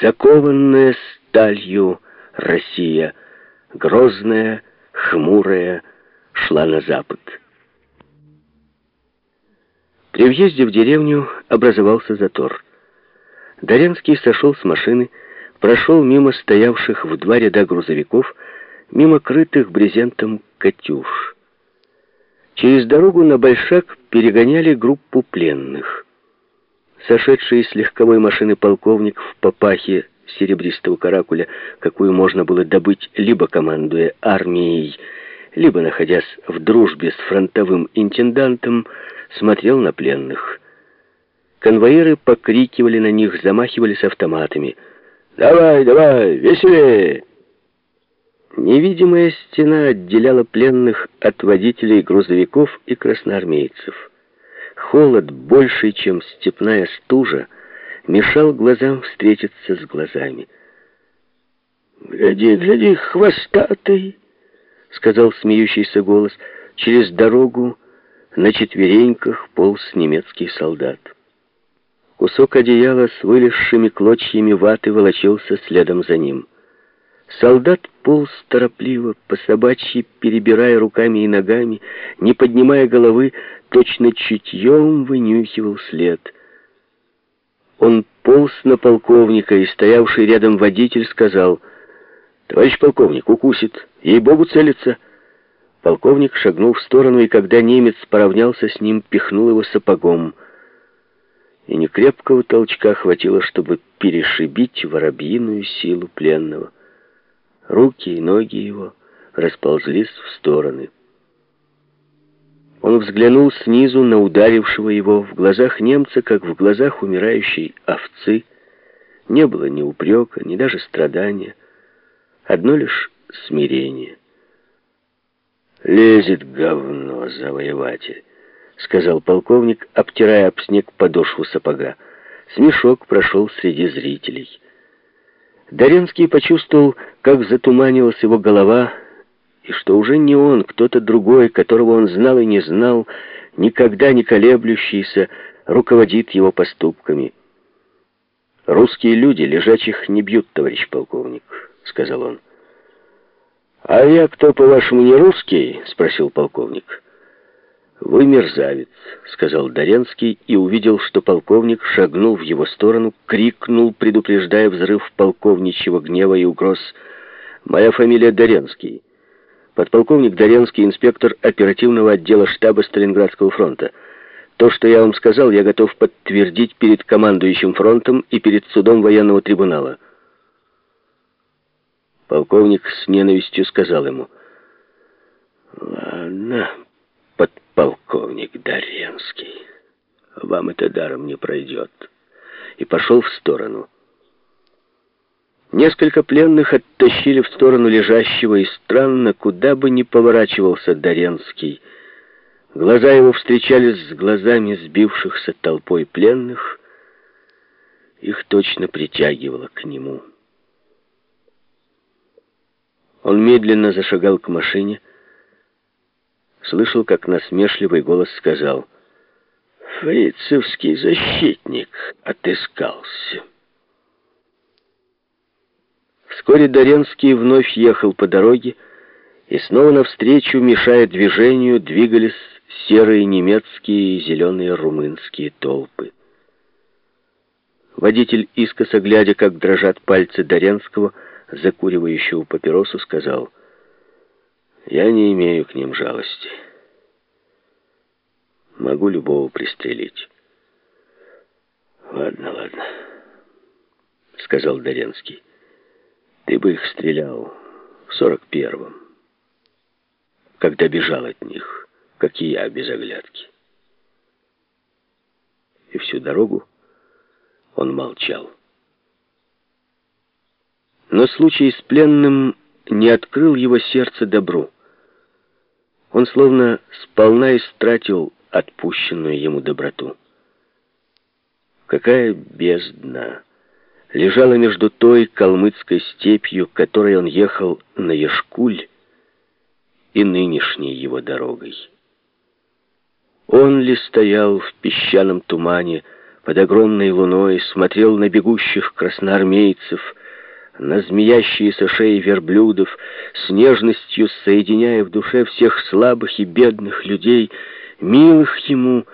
закованная сталью Россия, грозная, хмурая, шла на запад. При въезде в деревню образовался затор. Доренский сошел с машины, прошел мимо стоявших в два ряда грузовиков, мимо крытых брезентом «Катюш». Через дорогу на Большак перегоняли группу пленных. Сошедший с легковой машины полковник в папахе серебристого каракуля, какую можно было добыть либо командуя армией, либо находясь в дружбе с фронтовым интендантом, смотрел на пленных. Конвоиры покрикивали на них, замахивались автоматами. «Давай, давай, веселее!» Невидимая стена отделяла пленных от водителей грузовиков и красноармейцев. Холод, больший, чем степная стужа, мешал глазам встретиться с глазами. «Гляди, гляди, хвостатый!» — сказал смеющийся голос. Через дорогу на четвереньках полз немецкий солдат. Кусок одеяла с вылезшими клочьями ваты волочился следом за ним. Солдат полз торопливо, по собачьи, перебирая руками и ногами, не поднимая головы, точно чутьем вынюхивал след. Он полз на полковника, и стоявший рядом водитель сказал, «Товарищ полковник, укусит, ей-богу целится». Полковник шагнул в сторону, и когда немец поравнялся с ним, пихнул его сапогом. И некрепкого толчка хватило, чтобы перешибить воробьиную силу пленного. Руки и ноги его расползлись в стороны. Он взглянул снизу на ударившего его. В глазах немца, как в глазах умирающей овцы, не было ни упрека, ни даже страдания. Одно лишь смирение. «Лезет говно, завоеватель», — сказал полковник, обтирая об снег подошву сапога. Смешок прошел среди зрителей. Доренский почувствовал, как затуманилась его голова, и что уже не он, кто-то другой, которого он знал и не знал, никогда не колеблющийся, руководит его поступками. «Русские люди лежачих не бьют, товарищ полковник», — сказал он. «А я кто, по-вашему, не русский?» — спросил полковник. «Вы мерзавец», — сказал Доренский и увидел, что полковник шагнул в его сторону, крикнул, предупреждая взрыв полковничьего гнева и угроз. «Моя фамилия Доренский. Подполковник Доренский, инспектор оперативного отдела штаба Сталинградского фронта. То, что я вам сказал, я готов подтвердить перед командующим фронтом и перед судом военного трибунала». Полковник с ненавистью сказал ему, «Ладно» подполковник Даренский. Вам это даром не пройдет. И пошел в сторону. Несколько пленных оттащили в сторону лежащего, и странно, куда бы ни поворачивался Даренский. Глаза его встречались с глазами сбившихся толпой пленных. Их точно притягивало к нему. Он медленно зашагал к машине, слышал, как насмешливый голос сказал «Фрицевский защитник отыскался». Вскоре Доренский вновь ехал по дороге, и снова навстречу, мешая движению, двигались серые немецкие и зеленые румынские толпы. Водитель, искоса глядя, как дрожат пальцы Доренского, закуривающего папиросу, сказал — я не имею к ним жалости. Могу любого пристрелить. Ладно, ладно, сказал Доренский. Ты бы их стрелял в сорок первом, когда бежал от них, как и я, без оглядки. И всю дорогу он молчал. Но случай с пленным не открыл его сердце добру. Он словно сполна истратил отпущенную ему доброту. Какая бездна лежала между той калмыцкой степью, которой он ехал на Ешкуль, и нынешней его дорогой. Он ли стоял в песчаном тумане под огромной луной, смотрел на бегущих красноармейцев, на змеящиеся шеи верблюдов, с нежностью соединяя в душе всех слабых и бедных людей, милых ему,